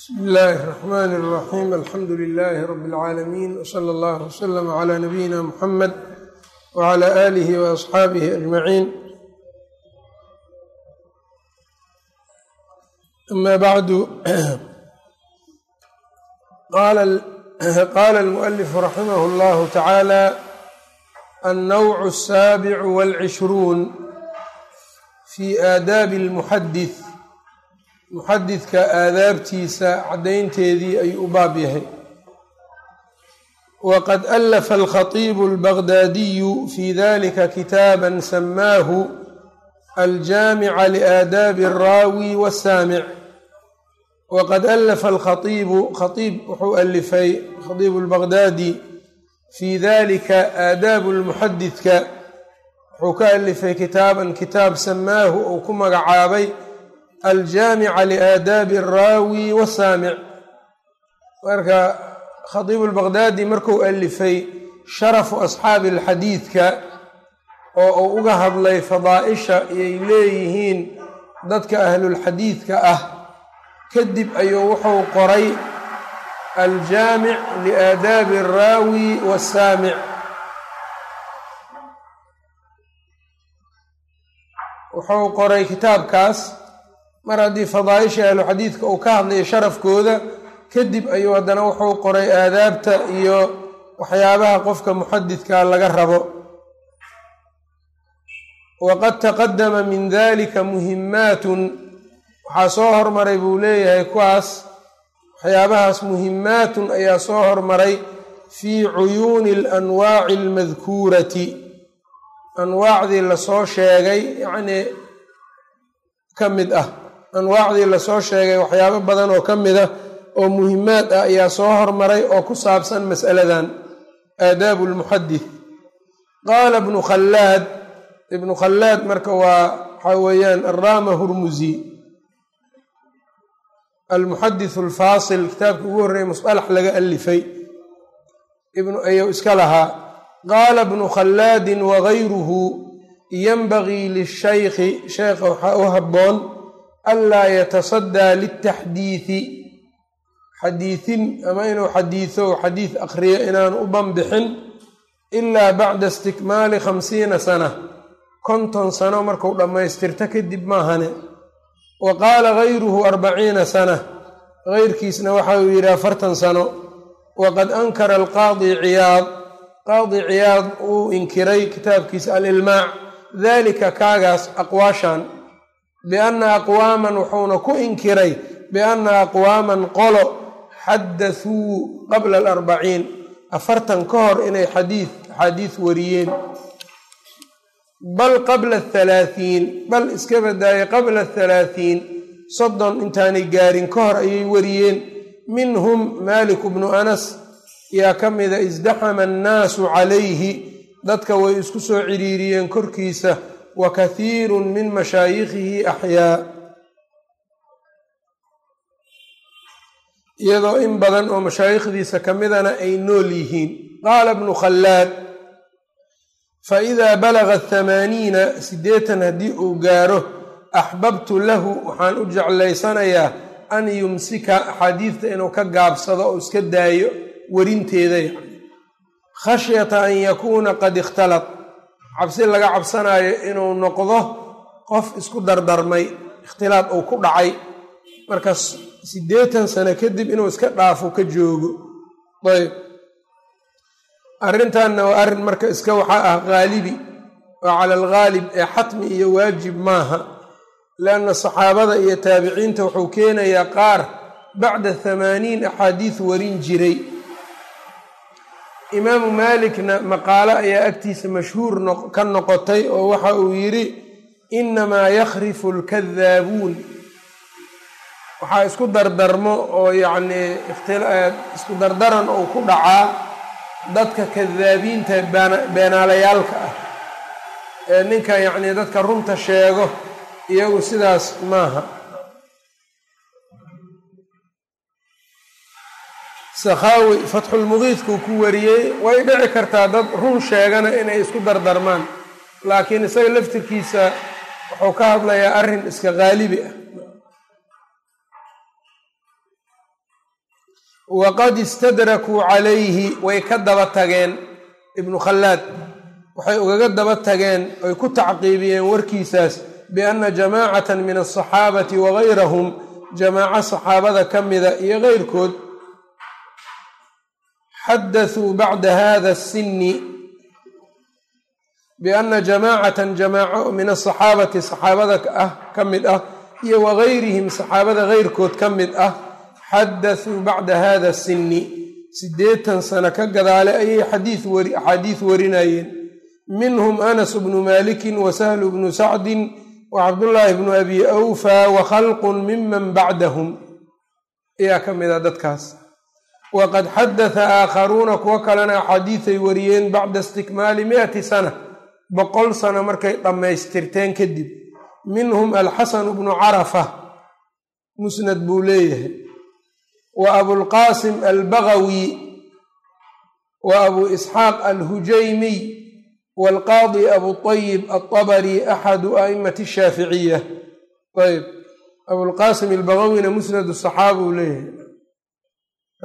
bsmi illaahi الرaxmn الraxim alxamdu lilaahi rab اlcaalamiin wslى اllah wslm clى nabiyina muxamed wclى alih وaصxaabihi ajmaciin ama bacdu qaala اlmuأlifu raximah اllahu tacaala annowc الsaabic wاlcishruun fi aadaabi اlmuxadis muxadidka aadaabtiisa caddaynteedii ayuu u baab yahay. waqad alafa alkhatiibu albagdaadiyu fi dalika kitaaba samaahu aljaamica liaadaabi alraawi wasaamic waqad alafa alkhaiibu khaiib wuxuu alifay khaiibu lbagdaadi fii dalika aadaabu lmuxadidka wuxuu ka alifay kitaaban kitaab samaahu uu ku magacaabay aljaamica liaadaabi alraawi wasaamic marka khadiibu lbaqdaadi markuu alifay sharafu asxaabi alxadiidka oo uu uga hadlay fadaaisha iyay leeyihiin dadka ahlulxadiidka ah kadib ayuu wuxuu qoray aljaamic liaadaabi alraawi wasaamic wuxuu qoray kitaabkaas mar haddii fadaaisha ahlu xadiidka uu ka hadlayo sharafkooda kadib ayuu haddana wuxuu qoray aadaabta iyo waxyaabaha qofka muxadidka laga rabo. Waqad taqadama min dalika muhimaatun waxaa soo hormaray buu leeyahay kuwaas waxyaabahaas muhimaatun ayaa soo hormaray fii cuyuuni alanwaaci almadkuurati. Anwaacdii la soo sheegay yacnii ka mid ah anwaacdii la soo sheegay waxyaabo badan oo ka mid ah oo muhimaad ah ayaa soo hormaray oo ku saabsan mas'aladan. Aadaabu lmuxadis qaala ibnu khallaad ibnu khallaad marka waa waxaa weeyaan araama hurmusi almuxadis alfaasil kitaabka ugu horreeyay musalax laga alifay ayuu iska lahaa. Qaala ibnu khallaadin wagayruhu yanbagii lishaykhi sheekha waxaa u habboon anlaa yatasadaa liltaxdiidi xadiisin ama inuu xadiiso xadiis akhriyo inaan u banbixin ilaa bacda istikmaali khamsiina sana konton sano marku dhammaystirto kadib maahane wa qaala gayruhu arbaciina sana geyrkiisna waxa uu yidhi afartan sano waqad ankara alqaadi ciyaad qaadi ciyaad uu inkiray kitaabkiisa alilmaac dalika kaagaas aqwaashan bianna aqwaaman wuxuuna ku inkiray bianna aqwaaman qolo xadathuu qabla alarbaciin afartan ka hor inay xadiid axaadiis wariyeen bal qabla athalaathiin bal iska badaayay qabla athalaathiin soddon intaanay gaarin ka hor ayay wariyeen minhum maaliku bnu anas yaa ka mida isdaxama annaasu calayhi dadka way isku soo ciriiriyeen korkiisa wa kathiirun min mashaayikhihi axyaa iyadoo in badan oo mashaayikhdiisa ka midana ay nool yihiin. Qaala bnu khallaad fa idaa balaga thamaaniina siddeetan haddii uu gaaro axbabtu lahu waxaan u jeclaysanayaa an yumsika axaadiidta inuu ka gaabsado oo iska daayo werinteeda yani khashyata an yakuuna qad ikhtalad cabsi laga cabsanaayo inuu noqdo qof isku dardarmay ikhtilaad uu ku dhacay. Marka siddeetan sano kadib inuu iska dhaafo ka joogo. Ayb. Arrintanna waa arrin marka iska waxaa ah haalibi waa cala alghaalib ee xatmi iyo waajib maaha. Lianna saxaabada iyo taabiciinta wuxuu keenayaa qaar bacda thamaaniin axaadiis warin jiray imaamu maalikna maqaalo ayaa agtiisa mashhuur ka noqotay oo waxa uu yidhi inamaa yakhrifu alkadaabuun waxaa isku dardarmo oo yacnii isku dardaran oo ku dhacaa dadka kadaabiinta beenaalayaalka ah. Ee ninka yacnii dadka runta sheego iyagu sidaas maaha sakhaawi fatxulmuqiidkuu ku wariyey. Way dhici kartaa dad run sheegana inay isku dardarmaan. Laakiin isaga laftirkiisa wuxuu ka hadlayaa arrin iska haalibi ah. Waqad istadrakuu calayhi way ka daba tageen ibnu khallaad. Waxay ugaga daba tageen oy ku tacqiibiyeen warkiisaas bianna jamaacatan min asaxaabati wagayrahum jamaaco saxaabada ka mida iyo keyrkood xadathuu bacda hada sinni bianna jamaacatan jamaaco min asaxaabati saxaabada ah ka mid ah iyo wagayrihim saxaabada keyrkood ka mid ah xadathuu bacda hada sinni siddeetan sano ka gadaale ayay axaadiis warinayeen minhum anas bnu malikin wa sahlu bnu sacdin wa cabdullaahi bnu abi awfa wa khalqun miman bacdahum ayaa ka mid a dadkaas waqad xadatha aakharuuna kuwo kalena axaadiisay wariyeen bacda istikmaali miati sana boqol sano markay dhammaystirteen kadib minhum alxasanu bnu carafa musnad buu leeyahay wa abulqaasim albagawi wa abu isxaaq alhujaymiy waalqaadi abuطayib alطabari axadu a'imati ashaaficiya ayb abulqaasim albagawina musnadu saxaaba leeyahay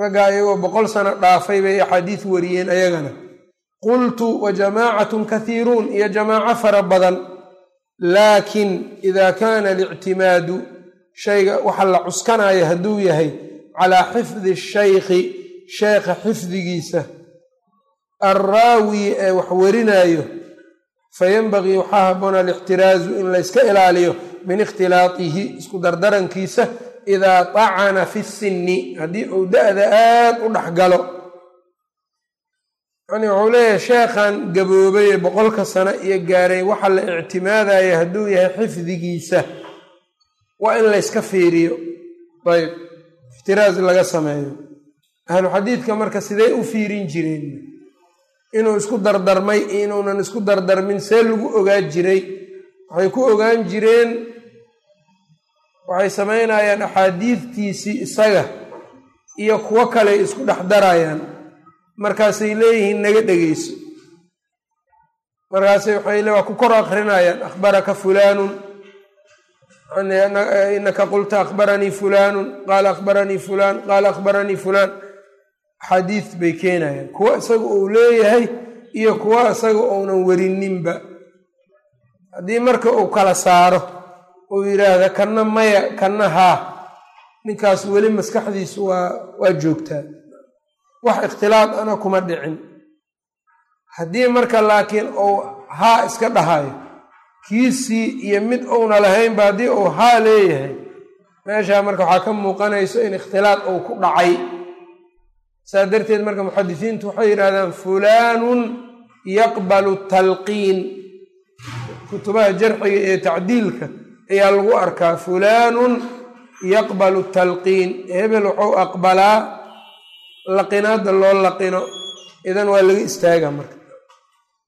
raggaa iyagoo boqol sano dhaafay bay axaadiis wariyeen ayagana. Qultu wa jamaacatun kahiiruun iyo jamaaco fara badan. Laakin ida kaana alictimaadu shayga waxa la cuskanaya hadduu yahay calaa xifdi shaykhi sheekha xifdigiisa. Alraawi ee wax warinaayo fayanbagii waxaa haboon alixtiraazu in layska ilaaliyo min ikhtilaatihi isku dardarankiisa idaa tacana fi sinni haddii uu da-da aad u dhex galo yani wuxuu leeyahay sheekhan gaboobay boqolka sano iyo gaaray waxa la ictimaadaya hadduu yahay xifdigiisa waa in layska fiiriyo ayb ixtiraas laga sameeyo ahlu xadiidka marka sidee u fiirin jireen inuu isku dardarmay inuunan isku dardarmin see lagu ogaan jiray waxay ku ogaan jireen waxay samaynayaan axaadiidtiisii isaga iyo kuwo kale isku dhex darayaan. Markaasay leeyihiin naga dhegeyso markaasay waxay le waa ku kor akrinayaan akhbaraka fulaanun inaka qulta akhbaranii fulaanun qaala akhbaranii fulaan qaala akhbaranii fulaan axaadiis bay keenayaan. Kuwa isaga uu leeyahay iyo kuwa isaga uunan werininba haddii marka uu kala saaro uu yidhaahda kanna maya kanna haa. Ninkaas weli maskaxdiisu waa waa joogtaa. Wax ikhtilaad ana kuma dhicin. Haddii marka laakiin uu haa iska dhahayo kiisii iyo mid uuna lahaynba haddii uu haa leeyahay meeshaa marka waxaa ka muuqanayso in ikhtilaad uu ku dhacay. Saa darteed marka muxadisiintu waxay yidhahdaan fulaanun yaqbalu talqiin. Kutubaha jarxiga iyo tacdiilka ayaa lagu arkaa fulaanun yaqbalu talqiin. Hebel wuxuu aqbalaa laqinaadda loo laqino idan waa laga istaaga marka.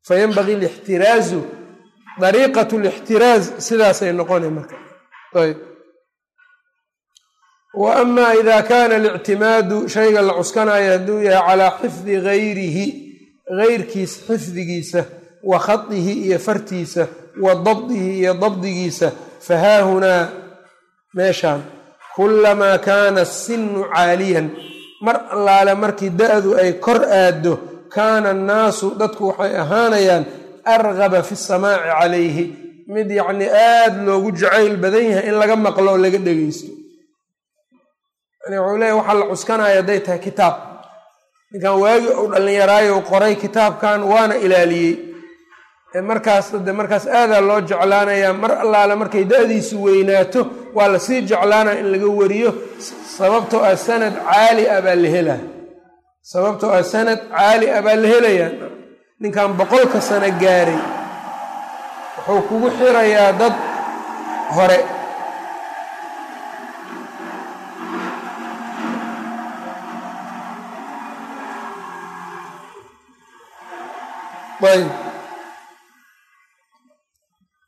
Fayanbagii alixtiraazu dariiqat lixtiraaz sidaasay noqona marka. Ayb. Wa ida kana alictimaadu shayga la cuskanayo hadduu yahay calaa xifdi gayrihi gayrkiis xifdigiisa wa khadihi iyo fartiisa wa dabdihi iyo dabdigiisa fahaahunaa meeshaan kulamaa kaana asinu caaliyan mar allaale markii da-du ay kor aaddo kaana annaasu dadku waxay ahaanayaan argaba fi samaaci calayhi mid yacnii aada loogu jacayl badan yahay in laga maqlo oo laga dhegeysto yani wuxuu leeyahy waxaa la cuskanaya hadday tahay kitaab ninkan waagi uu dhallinyaraayo qoray kitaabkan waana ilaaliyey markaas de markaas aadaa loo jeclaanayaa mar allaale markay da-diisu weynaato waa la sii jeclaanaya in laga wariyo sababtoo ah sanad caali ah baa la helaya sababtoo ah sanad caali ah baa la helayaa ninkan boqolka sano gaaray wuxuu kugu xirayaa dad hore. Ayb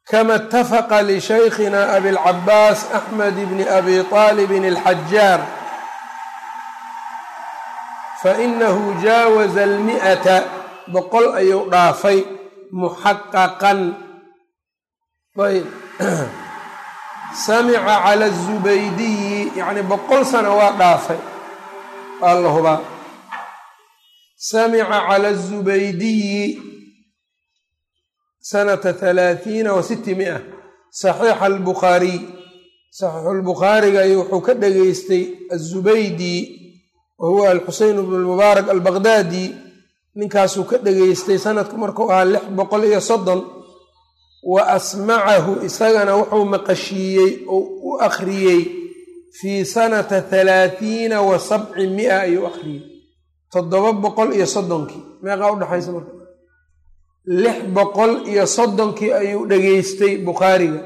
kama اtafaqa lishaykhina abilcabaas axmed bni abi طaalibin alxajaar fainahu jaawaza almi'ata boqol ayuu dhaafay muxaqaqan ayb samica cala الzubaydiyi yacni boqol sano waa dhaafay aa la hubaa samica cala azubaydiyi sanata halaathiina wa sitti mia saxiixa albukhaariy saxiixu lbukhaariga iyo wuxuu ka dhageystay azubaydi wa huwa alxuseyn bnu lmubaarak albaqdaadi ninkaasuu ka dhageystay sanadku markuu ahaa lix boqol iyo soddon. Wa asmacahu isagana wuxuu maqashiiyey oo u akhriyey fii sanata halaathiina wa sabci mia ayuu akhriyey. Toddoba boqol iyo soddonkii. Meeqaa udhexaysa marka lix boqol iyo soddonkii ayuu dhegeystay bukhaariga.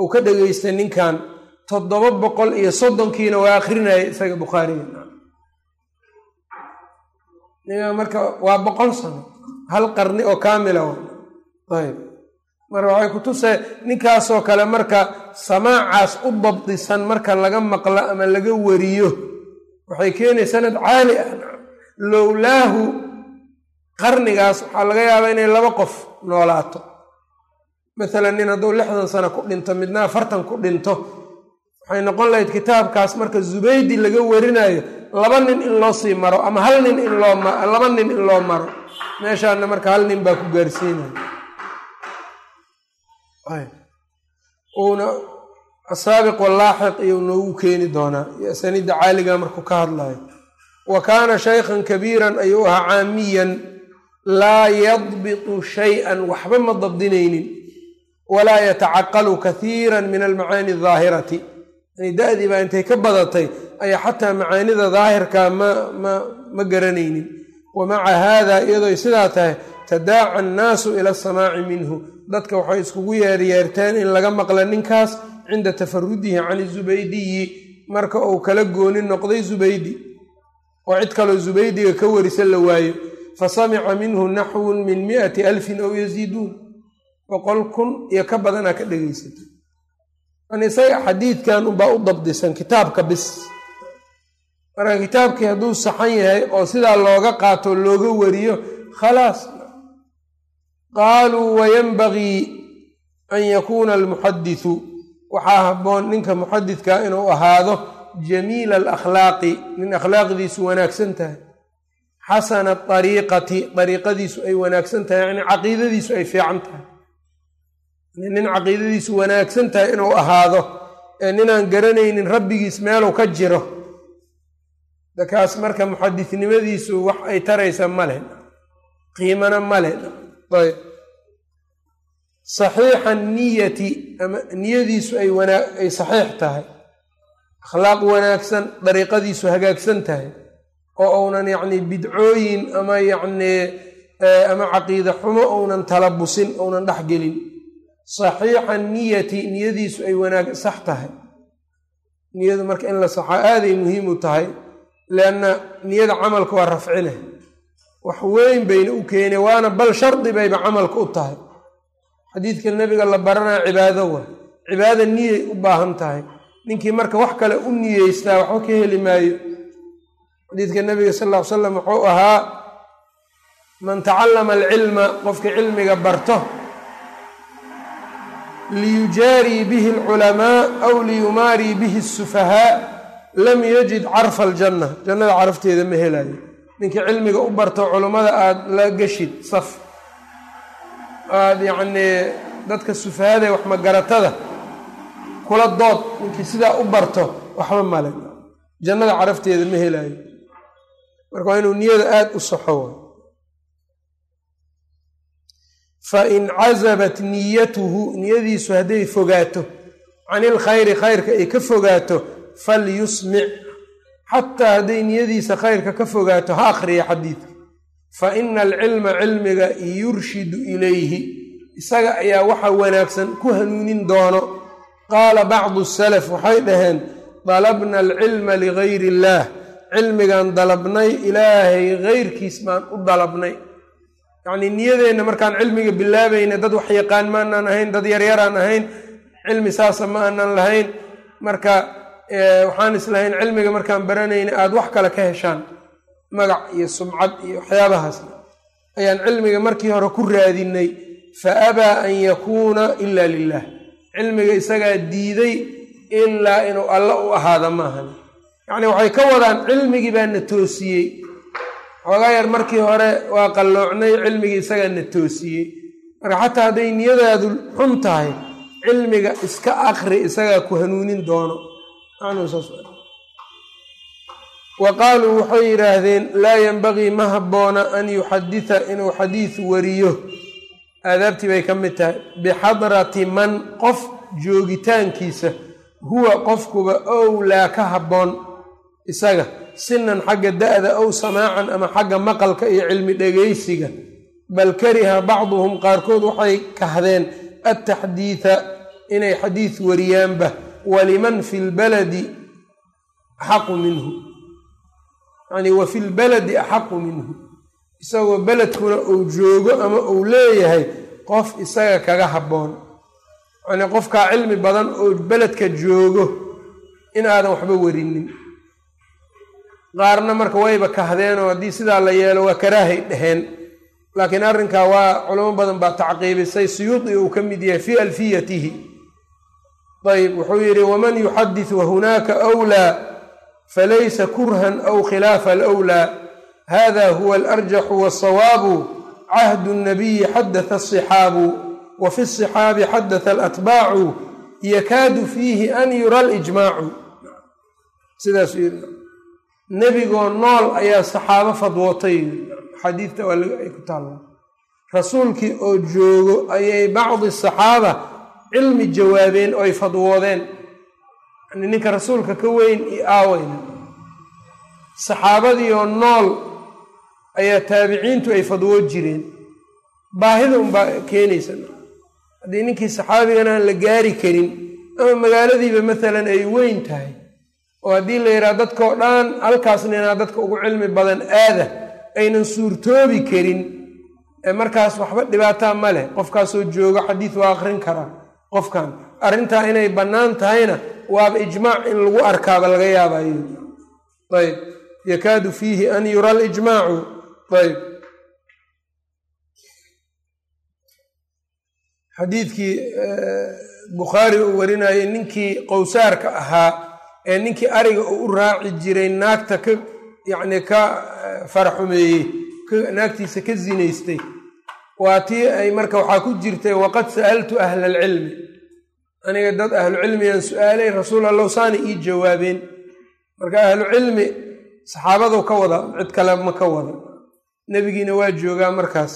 Uu ka dhegeystay ninkan toddoba boqol iyo soddonkiina waa akhrinaya isaga bukhaariga. Marka waa boqol sano hal qarni oo kaamila ayb. Marka waxay ku tusay ninkaasoo kale marka samaacaas u dabdisan marka laga maqlo ama laga wariyo waxay keenay sanad caali ah. Lowlaahu qarnigaas waxaa laga yaabaa inay laba qof noolaato. Masalan nin hadduu lixdan sano ku dhinto midna afartan ku dhinto waxay noqon lahayd kitaabkaas marka zubaydi laga warinayo laba nin in loo sii maro ama hal nin in loo laba nin in loo maro. Meeshaana marka hal nin baa ku gaarsiinaya. Uuna asaabiq walaaxiq iyo noogu keeni doonaa. Iyo asaniidda caaliga markuu ka hadlayo wa kaana shaykhan kabiiran ayuu ahaa caamiyan laa yadbitu shay-an waxba ma dabdinaynin walaa yatacaqalu kathiira min almacaani daahirati yani da-dii baa intay ka badatay ayaa xataa macaanida daahirka ma ma ma garanaynin. Wa maca haada iyadooy sidaa tahay tadaaca annaasu ila asamaaci minhu. Dadka waxay iskugu yeeryeerteen in laga maqla ninkaas cinda tafarudihi can zubaydiyi. Marka uu kala gooni noqday zubaydi oo cid kaloo zubaydiga ka warisa la waayo fa samica minhu naxwun min miati alfin ow yaziiduun boqol kun iyo ka badanaa ka dhegaysatay an isaga xadiidkan unbaa u dabdisan kitaabka bis marka kitaabkii hadduu saxan yahay oo sidaa looga qaato looga wariyo khalaas qaaluu wayanbagii an yakuuna almuxadisu waxaa habboon ninka muxadidka inuu ahaado jamiila alakhlaaqi nin akhlaaqdiisu wanaagsan tahay xasana ariiqati dariiqadiisu ay wanaagsan tahay yani caqiidadiisu ay fiican tahay. Nin caqiidadiisu wanaagsan tahay inuu ahaado ee ninaan garanaynin rabbigiis meeluu ka jiro dakaas marka muxadisnimadiisu wax ay taraysa male qiimana male ayb. Saxiixa niyati ama niyadiisu ay ay saxiix tahay. Akhlaaq wanaagsan dariiqadiisu hagaagsan tahay oo uunan yacni bidcooyin ama yacnii ama caqiide xumo uunan talabusin uunan dhexgelin saxiixa niyati niyadiisu ay wanaag sax tahay. Niyadu marka in la saxaa aaday muhiim u tahay lianna niyada camalka waa rafcine wax weyn bayna u keene waana bal shardi bayba camalka u tahay. Xadiidka nebiga la baranaya cibaado wa cibaada niyay u baahan tahay. Ninkii marka wax kale u niyeystaa waxba ka heli maayo xadiidka nebiga sal ll ly slam wuxuu ahaa man tacallama alcilma qofka cilmiga barto liyujaarii bihi alculamaa aw liyumaarii bihi asufahaa lam yajid carfa aljanna. Jannada carafteeda ma helayo ninkii cilmiga u barto culummada aada la geshid saf. Aada yacnii dadka sufahada wax magaratada kula dood. Ninkii sidaa u barto waxba male jannada carafteeda ma helayo marka waa inuu niyada aada u saxo. Fa in cazabat niyatuhu niyadiisu hadday fogaato can ilkhayri khayrka ay ka fogaato falyusmic xataa hadday niyadiisa khayrka ka fogaato ha akhriya xadiidka. Fa ina alcilma cilmiga yurshidu ilayhi isaga ayaa waxa wanaagsan ku hanuunin doono. Qaala bacdu salaf waxay dhaheen dalabna alcilma ligayri illaah cilmigan dalabnay ilaahay keyrkiis baan u dalabnay. Yacnii niyadeenna markaan cilmiga bilaabayna dad wax yaqaan ma ahayn dad yaryaraan ahayn cilmi saasa ma aanan lahayn. Marka waxaan islahayn cilmiga markaan baranayna aada wax kale ka heshaan. Magac iyo sumcad iyo waxyaabahaasna ayaan cilmiga markii hore ku raadinay fa abaa an yakuuna ila lilah cilmiga isagaa diiday ilaa inuu alla u ahaada maahan yacni waxay ka wadaan cilmigii baa na toosiyey. Xoogaa yar markii hore waa qalloocnay cilmigii isagaa na toosiyey. Marka xataa hadday niyadaadu xun tahay cilmiga iska akri isagaa ku hanuunin doono. Wa qaaluu waxay yidhaahdeen laa yenbagii ma habboona an yuxadita inuu xadiis wariyo. Aadaabtii bay ka mid tahay bixadrati man qof joogitaankiisa huwa qofkuba owlaa ka habboon isaga sinan xagga da'da ow samaacan ama xagga maqalka iyo cilmi dhegaysiga bal kariha bacduhum qaarkood waxay kahdeen altaxdiida inay xadiis wariyaanba waliman fi lbaladi axaqu minhu. Yani wa fi lbaladi axaqu minhu. Isagoo beledkuna uu joogo ama uu leeyahay qof isaga kaga habboon. Yacnii qofkaa cilmi badan oo beledka joogo in aadan waxba werinin qaarna marka wayba kahdeenoo haddii sidaa la yeelo waa karaahay dheheen laakiin arrinkaa waa culamo badan baa tacqiibisay suyuudi uu ka mid yahay fii alfiyatihi. Ayb wuxuu yidhi waman yuxadis wahunaaka wlaa falaysa kurhan aw khilaafa alwlaa hada huwa alarjaxu wasawaabu cahdu nabiyi xadatha asixaabu wa fi asixaabi xadatha alatbaacu yakaadu fiihi an yura alijmaacu. Sidaasuu yidhi nebigoo nool ayaa saxaabo fadwootay. xadiidta ay ku taalla rasuulkii oo joogo ayay bacdi saxaaba cilmi jawaabeen oo ay fadwoodeen. yani ninka rasuulka ka weyn iyo aaweyna saxaabadii oo nool ayaa taabiciintu ay fadwoo jireen. baahida unbaa keenaysa. haddii ninkii saxaabigan aan la gaari karin ama magaaladiiba maalan ay weyn tahay oo haddii la yidhaha dadkao dhan halkaas ninaa dadka ugu cilmi badan aada aynan suurtoobi karin markaas waxba dhibaataa ma leh. Qofkaasoo joogo xadiis waa akrin karaa qofkan arrintaa inay bannaan tahayna waaba ijmaac in lagu arkaaba laga yaabayo ayb yakaadu fiihi an yura alijmaacu. Ayb xadiidkii bukhaari uu warinayay ninkii qowsaarka ahaa ee ninkii ariga uu u raaci jiray naagta ka yacni ka faraxumeeyey naagtiisa ka zinaystay. Waa tii ay marka waxaa ku jirtay waqad sa'altu ahla alcilmi aniga dad ahlucilmigaan su'aalay rasuul allow saana ii jawaabeen. Marka ahlucilmi saxaabadu ka wada cid kale ma ka wada. Nebigiina waa joogaa markaas.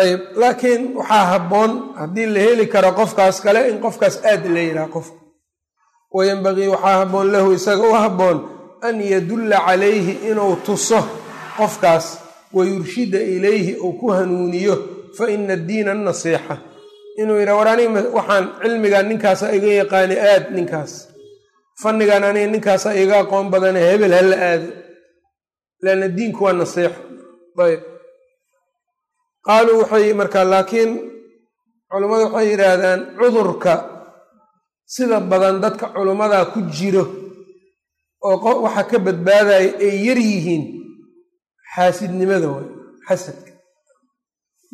Ayb laakiin waxaa habboon haddii la heli karo qofkaas kale in qofkaas aad la yidhaha qofka wayanbagii waxaa habboon lahu isaga u habboon an yadulla calayhi inuu tuso qofkaas wayurshida ilayhi uu ku hanuuniyo fa ina addiina annasiixa. Inuu yidhaha war aniga waxaan cilmigan ninkaasa iga yaqaani aad ninkaas. Fannigan aniga ninkaasa iga aqoon badane hebel hala aado. Leanna diinku waa nasiixo ayb. Qaaluu waxay markaa laakiin culummadu waxay yidhaahdaan cudurka sida badan dadka culummadaa ku jiro oo waxa ka badbaadaya ay yar yihiin xaasidnimada way xasadka.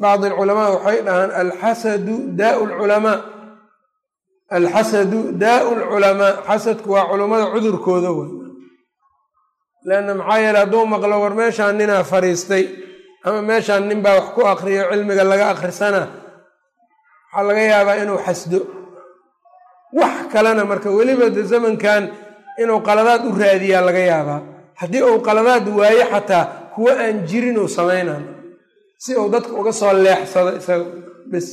Bacdi alculamaa waxay dhahaan alxasadu daau lculamaa alxasadu daau lculamaa xasadku waa culummada cudurkooda way. Leanna maxaa yeele hadduu maqlo war meeshaan ninaa fariistay ama meeshaan nin baa wax ku akriyo cilmiga laga akhrisana waxaa laga yaabaa inuu xasdo wax kalena marka weliba de zamankan inuu qaladaad u raadiyaa laga yaabaa haddii uu qaladaad waayo xataa kuwo aan jirin uu samaynan si uu dadka uga soo leexsado isaga bis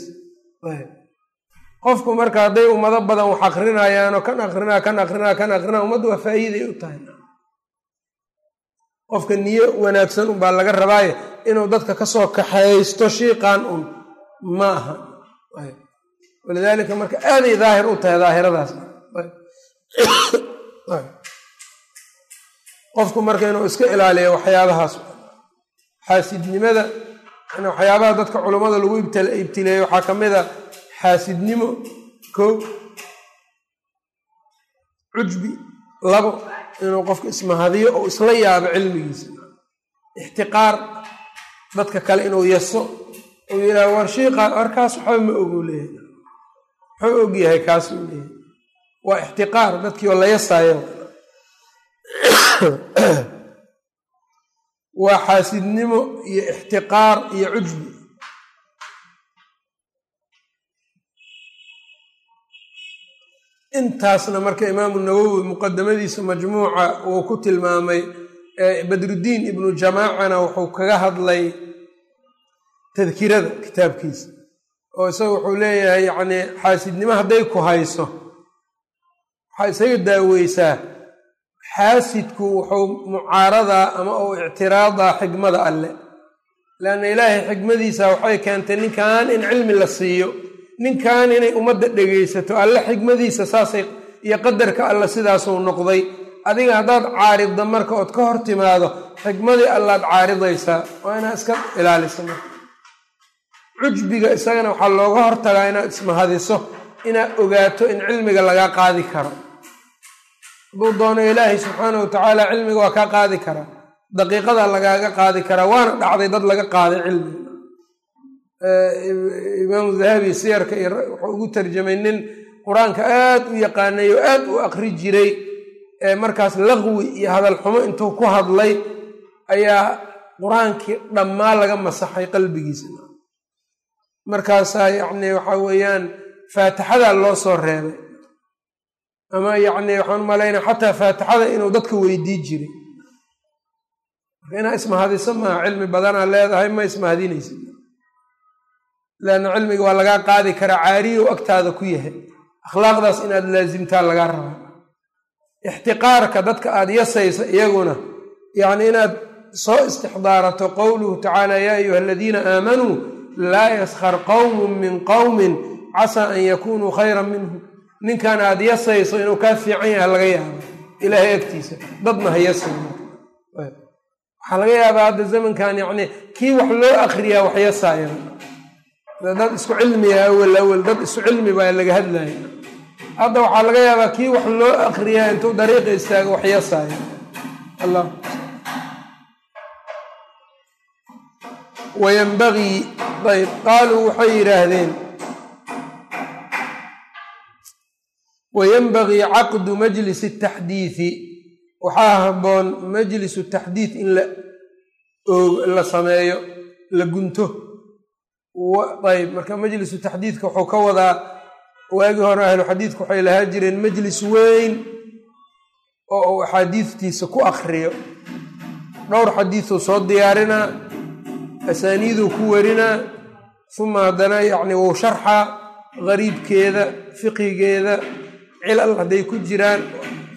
qofku marka hadday ummado badan wax akrinayaanoo kan akrinaa kan akrinaa kan akrinaa ummaddu waa faa'iiday u tahay. Qofka niyo wanaagsan unbaa laga rabaaye inuu dadka ka soo kaxaysto shiiqan un ma aha walidaalika marka aaday daahir u tahay daahiradaas qofku marka inuu iska ilaaliyo waxyaabahaas xaasidnimada waxyaabaha dadka culummada lagu ibtileeyo waxaa ka mid a xaasidnimo kow cujbi labo inuu qofka ismahadiyo oo isla yaabo cilmigiisa ixtiqaar dadka kale inuu yaso uu yidhaha war shiiqa warkaas waxba ma ogu leeyahay waxuu og yahay kaas uu leeyahay. Waa ixtiqaar dadkii oo la yasaayo waa xaasidnimo iyo ixtiqaar iyo cujbi intaasna marka imaamu nawowi muqadamadiisa majmuuca uu ku tilmaamay badruddiin ibnu jamaacana wuxuu kaga hadlay tadkirada kitaabkiisa oo isaga wuxuu leeyahay yacni xaasidnimo hadday ku hayso waxaa isaga daaweysaa xaasidku wuxuu mucaaradaa ama uu ictiraadaa xikmada alle. Leanna ilaahay xikmadiisa waxay keentay ninkan in cilmi la siiyo ninkan inay ummadda dhegaysato alle xikmadiisa saasay iyo qadarka alle sidaasuu noqday. Adiga haddaad caaridda marka ood ka hor timaado xikmadii allaad caaridaysaa waa inaad iska ilaalisa marka cujbiga isagana waxaa looga hortagaa inaad ismahadiso inaad ogaato in cilmiga laga qaadi karo. Hadduu doono ilaahay subxaana wa tacaala cilmiga waa kaa qaadi karaa daqiiqada lagaaga qaadi karaa waana dhacday dad laga qaaday cilmiga imaamu dahabi siyarka wuxuu ugu tarjamay nin qur'aanka aad u yaqaanay oo aad u aqri jiray ee markaas laqwi iyo hadal xumo intuu ku hadlay ayaa qur'aankii dhammaa laga masaxay qalbigiisa markaasaa yacni waxaa weeyaan faatixadaa loo soo reebay. Ama yacni waxaan malaynaa xataa faatixada inuu dadka weydii jiray. Marka inaa ismahadiso maaha cilmi badanaa leedahay ma ismahadinaysid leanna cilmiga waa lagaa qaadi karaa caariyow agtaada ku yahay. Akhlaaqdaas inaad laasimtaa lagaa rabaa. Ixtiqaarka dadka aada yasaysa iyaguna yacni inaad soo istixdaarato qowluhu tacaala yaa ayuha aladiina aamanuu laa yaskhar qowmun min qowmin casaa an yakunuu khayran minhum ninkan aada yasayso inuu kaa fiican yaha laga yaabo. Ilaahay agtiisa dadna ha yasay waxaa laga yaabaa hadda zamankan yacni kii wax loo akriyaa wax yasaaya dad isku cilmiya awel awel dad isu cilmi baa laga hadlaya hadda waxaa laga yaabaa kii wax loo akriyaa intuu dariiqa istaago wax yasaaya allah ayb qaaluu waxay yidhaahdeen wayanbagii caqdu majlis taxdiidi waxaa habboon majlisu taxdiid in la sameeyo la gunto. Ayb marka majlisu taxdiidka wuxuu ka wadaa waagii hore ahlu xadiidku waxay lahaa jireen majlis weyn oo uu axaadiidtiisa ku akriyo dhowr xadiiduu soo diyaarinaa asaaniiduu ku warinaa uma haddana yacni wuu sharxaa gariibkeeda fiqigeeda cilal hadday ku jiraan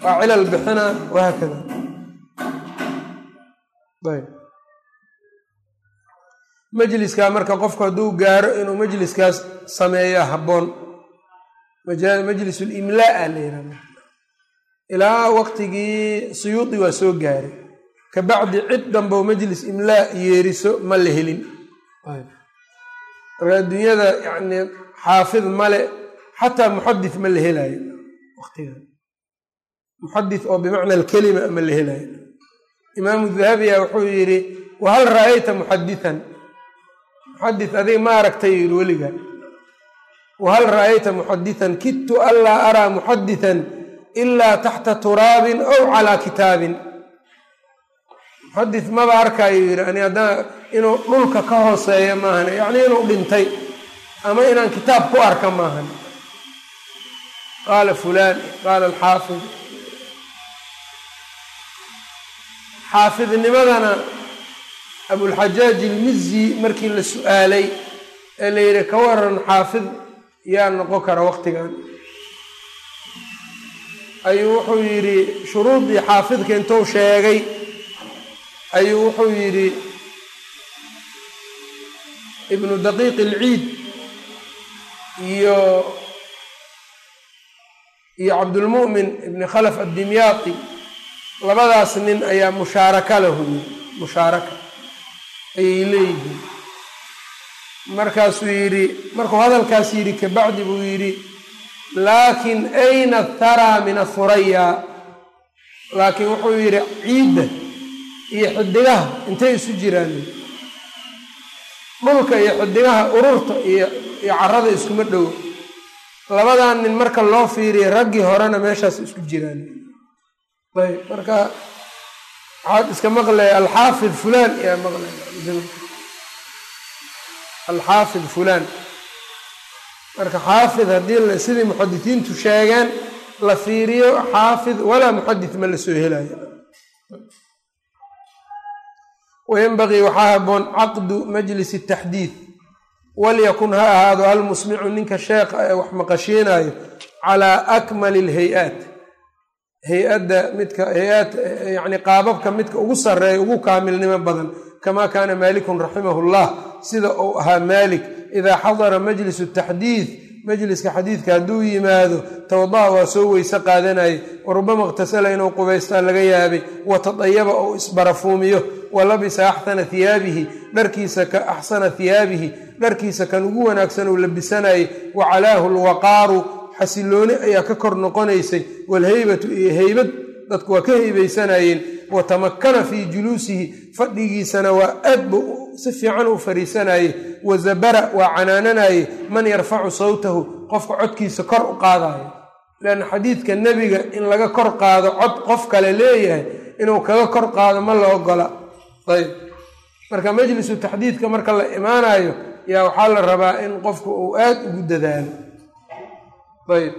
waa cilal bixinaa wahaakada ayb. Majliskaa marka qofku hadduu gaaro inuu majliskaas sameeyo habboon. Majlis limlaa la yihahda ilaa waqtigii suyuudi waa soo gaaray kabacdi cid dambeo majlis imlaa yeeriso ma la helin. Marka adduunyada yani xaafid male xataa muxadis ma la helaayo waqtigan muxadis oo bimacna alkelima ma la helaayo imaamu dahabiya wuxuu yidhi wahal ra'ayta muxadian muxadis adiga ma aragtay yidhi weliga. Wahal ra'ayta muxadian kidtu anlaa araa muxadian ilaa taxta turaabin ow calaa kitaabin muxadis maba arkaayo yidhi ani haddana inuu dhulka ka hooseeya maahan yacni inuu dhintay ama inaan kitaab ku arka maahan qaala fulaan qaala alxaafid. Xaafidnimadana abulxajaaj ilmizi markii la su'aalay ee la yidhi ka waran xaafid yaa noqon kara waqtigan. Ayuu wuxuu yidhi shuruudii xaafidka intuu sheegay ayuu wuxuu yidhi ibnu daqiiq ilciid iyo iyo cabdulmu'min ibni khalaf addimyaati labadaas nin ayaa mushaaraka lahu yii mushaaraka. Ayay leeyihiin. Markaasuu yidhi markuu hadalkaas yidhi kabacdi buu yidhi laakin ayna tharaa min athuraya laakiin wuxuu yidhi ciidda iyo xidigaha intay isu jiraan. Dhulka iyo xidigaha ururta iyo iyo carada iskuma dhowo labadan nin marka loo fiiriya raggii horena meeshaas isku jiraan. Ayb marka waxaad iska maqlaya alxaafid fulaan? Yaa maqlaya alxaafid fulaan. Marka xaafid haddii sidii muxadisiintu sheegeen la fiiriyo xaafid walaa muxadis ma la soo helayo wayanbagii waxaa haboon caqdu majlis taxdiid walyakun ha ahaado almusmicu ninka sheekha ee wax maqashiinayo calaa akmali lhay-aat hay'adda midka hay'aad yani qaababka midka ugu sarreeya ugu kaamilnimo badan kamaa kaana maalikun raximahu llah sida uu ahaa maalik idaa xadara majlisu taxdiid majliska xadiidka hadduu yimaado tawada'a waa soo weyse qaadanayay wa rubama iqhtasala inuu qubaystaa laga yaabay wa tadayaba ou isbarafuumiyo wa labisa axsana hiyaabihi dharkiisa ka axsana hiyaabihi dharkiisa kan ugu wanaagsan uu labisanayay wa calaahu lwaqaaru xasilooni ayaa ka kor noqonaysay waalheybatu iyo heybad dadku waa ka heybaysanayeen wa tamakana fii juluusihi fadhigiisana waa aad bu si fiican u fariisanayey wa zabara waa canaananaye man yarfacu sawtahu qofka codkiisa kor u qaadayo. Leanna xadiidka nebiga in laga kor qaado cod qof kale leeyahay inuu kaga kor qaado ma la ogola. Ayb. Marka majlisu taxdiidka marka la imaanayo yaa waxaa la rabaa in qofku uu aad ugu dadaalo. Ayb.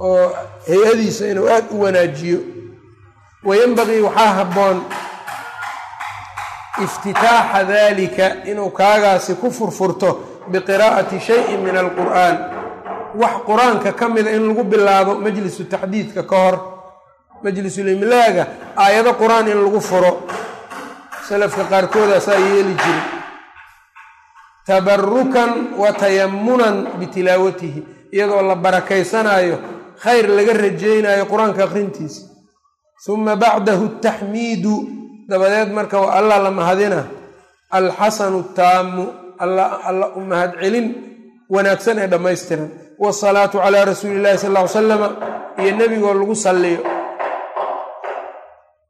Oo hay'adiisa inuu aad u wanaajiyo. Wayanbagii waxaa habboon iftitaaxa dalika inuu kaagaasi ku furfurto biqiraa'ati shayin min alqur'aan wax qur'aanka ka mida in lagu bilaabo majlisu taxdiidka ka hor majlisulimlaaga aayado qur'aan in lagu furo salafka qaarkoodaasaa yeeli jira tabarukan wa tayamunan bitilaawatihi iyadoo la barakaysanaayo khayr laga rajaynayo qur'aanka aqrintiisa uma bacdahu taxmiidu dabadeed marka waa allah la mahadina alxasanu taamu alla u mahadcelin wanaagsan ee dhammaystiran. Wasalaatu calaa rasuuli illahi sal ly salama iyo nebigoo lagu salliyo.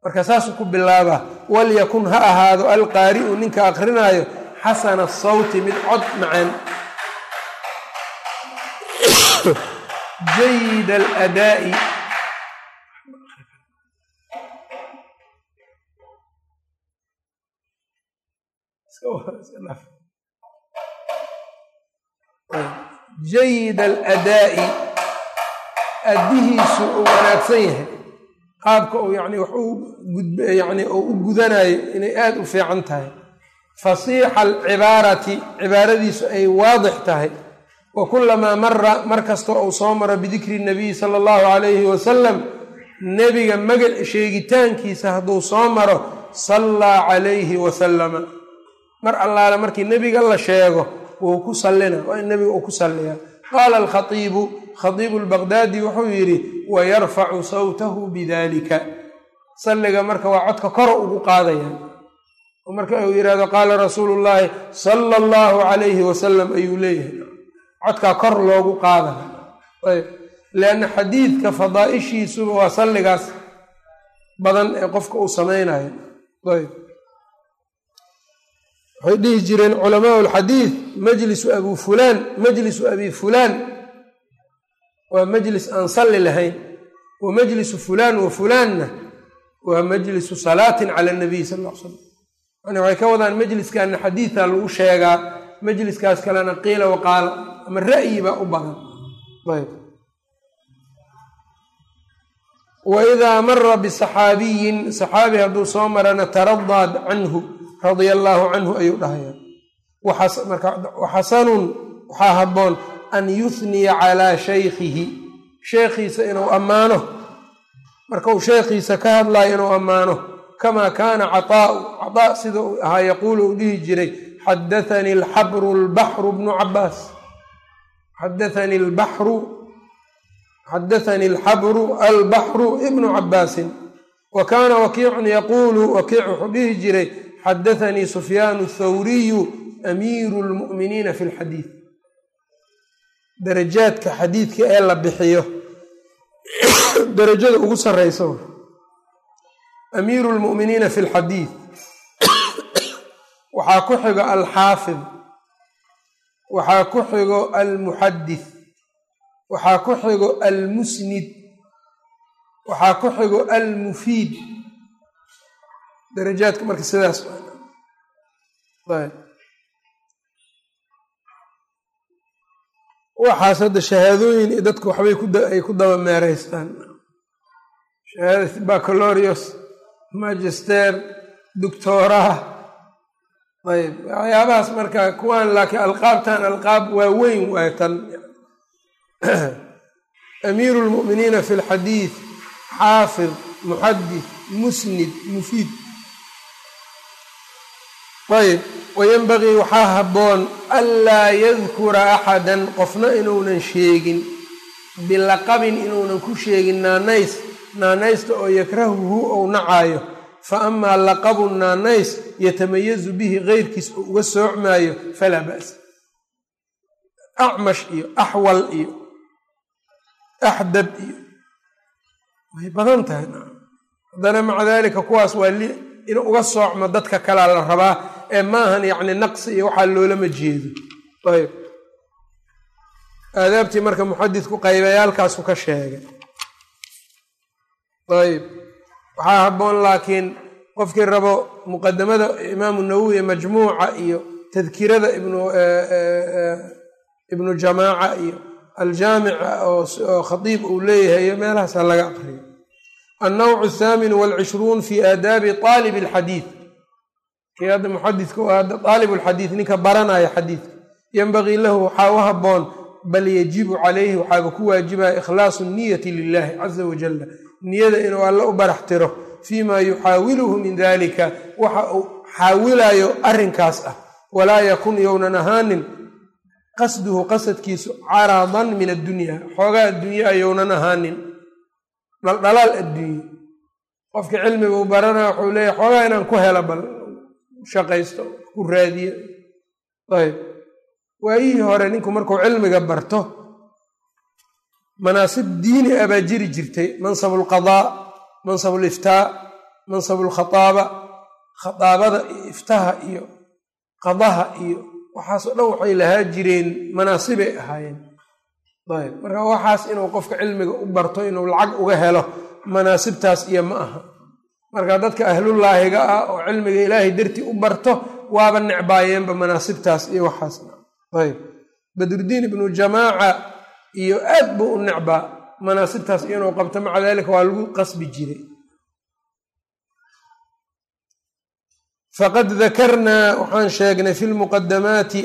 Marka saasuu ku bilaabaa walyakun ha ahaado alqaari'u ninka akrinaayo xasana sawti mid cod macaan jayid aladaa'i jayid aladaa'i addihiisu uu wanaagsan yahay qaabka uu yani wax yani uu u gudanayo inay aada u fiican tahay fasiixa alcibaarati cibaaradiisu ay waadix tahay wa kulamaa mara mar kasta uu soo maro bidikri nabiyi sala allahu calayhi wasalam nebiga magac sheegitaankiisa hadduu soo maro sallaa calayhi wasalama mar allaale markii nebiga la sheego wuu ku sallina waa nebiga uu ku salliyaa qaala alkhaiibu khaiibu lbaqdaadi wuxuu yidhi wayarfacu sawtahu bidalika salliga marka waa codka koro ugu qaadaya. Marka uu yidhahdo qaala rasuulu llaahi sala allahu calayhi wasalam ayuu leeyahay. Codkaa kor loogu qaadaya ayb. Lianna xadiidka fadaaishiisuba waa salligaas badan ee qofka uu samaynayo ayb waxay dhihi jireen culamaau alxadiid majlisu abu fulaan majlisu abi fulaan. Waa majlis aan salli lahayn. Wa majlisu fulaan wa fulaanna. Waa majlisu salaatin cala anabiy sal l slam yani waxay ka wadaan majliskaana xadiida lagu sheegaa majliskaas kalena qiila waqaala ama ra'yi baa u badan. Wa idaa mara bisaxaabiyin saxaabi hadduu soo marana taradaad canhu radia allaahu canhu ayuu dhahaya waxasanun waxaa habboon an yuhniya calaa shaykhihi. Sheekhiisa inuu ammaano. Marka uu sheekhiisa ka hadlayo inuu ammaano kamaa kaana cataau cataa sida uu ahaa yaquulu uu dhihi jiray xadathanii alxabru lbaxru bnu cabaas xadathanii albaxru xadathanii alxabru albaxru ibnu cabaasin wa kaana wakiicun yaquulu wakiic wuxuu dhihi jiray xadathanii sufyaanu thawriyu amiiru lmu'miniina fi lxadiid darajaadka xadiidka ee la bixiyo darajada ugu sareysa amiiru lmu'miniina fi lxadiid waxaa ku xigo alxaafid waxaa ku xigo almuxadith waxaa ku xigo almusnid waxaa ku xigo almufiid darajaadka marka sidaas waxaas hadda shahaadooyin dadku waxbay ay ku daba meeraystaan. Shahaadati bacalorius magister doctooraha ayb waxyaabahaas marka kuwaan laakiin alqaabtan alqaab waaweyn waay tan. Amiiru lmu'miniina fi lxadiid xaafid muxadis musnid mufiid ayb wayanbagii waxaa habboon anlaa yadkura axadan qofna inuunan sheegin. Bilaqabin inuunan ku sheegin naanays naanaysta oo yakrahuhu ou nacaayo. Fa amaa laqabu naanays yatamayazu bihi keyrkiis oo uga soocmaayo falaa ba'sa acmash iyo axwal iyo axdab iyo way badan tahay haddana maca daalika kuwaas waa uga soocmo dadka kalea la rabaa ee maahan yacni naqsi iyo waxaa loolama jeedo. Ayb aadaabtii marka muxadidku qaybayaalkaasu ka sheegay. Ayb waxaa habboon laakiin qofkii rabo muqadamada imaamu nawowi majmuuca iyo tadkirada ibnu jamaaca iyo aljaamica oo khadiib uu leeyahay iyo meelahaasaa laga aqriyo. Annawcu athaamin walcishruun fi aadaabi aalib alxadiid kii hadda muxadidka u hadda aalib alxadiid ninka baranaya xadiidka yanbagii lahu waxaa u habboon bal yajibu calayhi waxaaba ku waajibaya ikhlaasu niyati lilahi caza wajalla niyada inuu alla u barax tiro fii ma yuxaawiluhu min dalika waxa uu xaawilayo arrinkaas ah. Walaa yakun younan ahaanin qasduhu qasadkiisu caradan min addunya xoogaa addunya ayounan ahaanin dhaldhalaal adduunye qofka cilmiga u baranaya wuxuu leeyahy xoogaa inaan ku helo bal shaqaysto ku raadiyo. Ayb waayihii hore ninku markuu cilmiga barto manaasib diini ah baa jiri jirtay. Mansab alqadaa mansab aliftaa mansab alkhadaaba khadaabada iyo iftaha iyo qadaha iyo waxaasoo dhan waxay lahaa jireen manaasibay ahaayeen. Ayb marka waxaas inuu qofka cilmiga u barto inuu lacag uga helo manaasibtaas iyo ma aha marka dadka ahlullaahiga ah oo cilmiga ilaahay dartii u barto waaba necbaayeenba manaasibtaas iyo waxaas ayb badrudiin ibnu jamaaca iyo aad buu u necbaa manaasibtaas inuu qabto maca daalika waa lagu qasbi jiray. Faqad dakarnaa waxaan sheegnay fi lmuqadamaati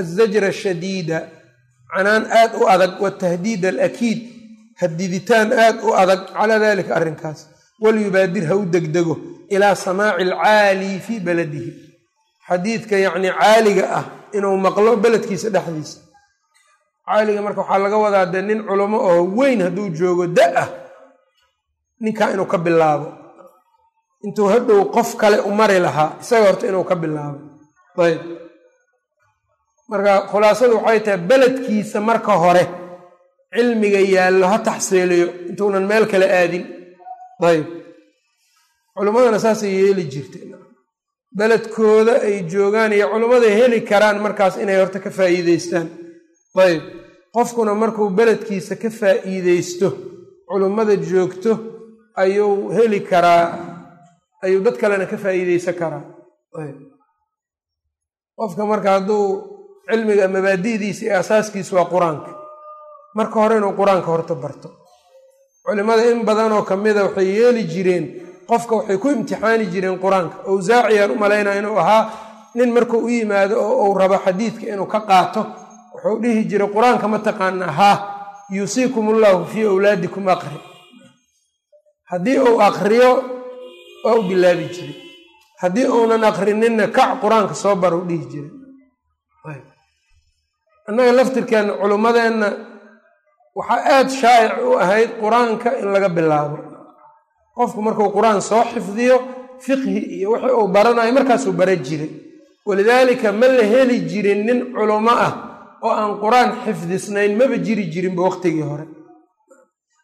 azajra ashadiida canaan aad u adag watahdiid alakiid. Hadiditaan aad u adag calaa dalika arrinkaas walyubaadir ha u degdego ilaa samaaci alcaali fii baladihi. Xadiidka yacni caaliga ah inuu maqlo beledkiisa dhexdiisa. Caaliga marka waxaa laga wadaa dee nin culamo oo weyn hadduu joogo da ah ninkaa inuu ka bilaabo. Intuu hadhow qof kale u mari lahaa isaga horta inuu ka bilaabo. Ayb. Marka khulaasadu waxay tahay beledkiisa marka hore cilmiga yaallo ha taxsiiliyo intuunan meel kale aadin ayb culimmadana saasay yeeli jirtay beledkooda ay joogaan iyo culimmada heli karaan markaas inay horta ka faa'iideystaan ayb qofkuna markuu beledkiisa ka faa'iideysto culimmada joogto ayuu heli karaa ayuu dad kalena ka faa'iideysan karaa. Ayb qofka marka hadduu cilmiga mabaadi'diisa iyo asaaskiisa waa qur'aanka. Marka hore inuu qur'aanka horta barto culimmada in badanoo kamida waxay yeeli jireen qofka waxay ku imtixaani jireen qur'aanka. Awsaaciyaan u malaynaya inuu ahaa nin markuu u yimaado oo uu rabo xadiidka inuu ka qaato wuxuu dhihi jiray qur'aanka ma taqaanaa haa yuusiikum ullahu fii awlaadikum aqri haddii uu aqriyo waa u bilaabi jiray. Haddii uunan aqrininna kac qur'aanka soo bar u dhihi jiray. Annaga laftirkeenna culummadeenna waxaa aada shaa'ic u ahayd qur'aanka in laga bilaabo. Qofku markuu qur'aan soo xifdiyo fiqhi iyo wixii uu baranayo markaasuu bara jiray. Walidaalika ma la heli jirin nin culummo ah oo aan qur'aan xifdisnayn maba jiri jirinba waqtigii hore.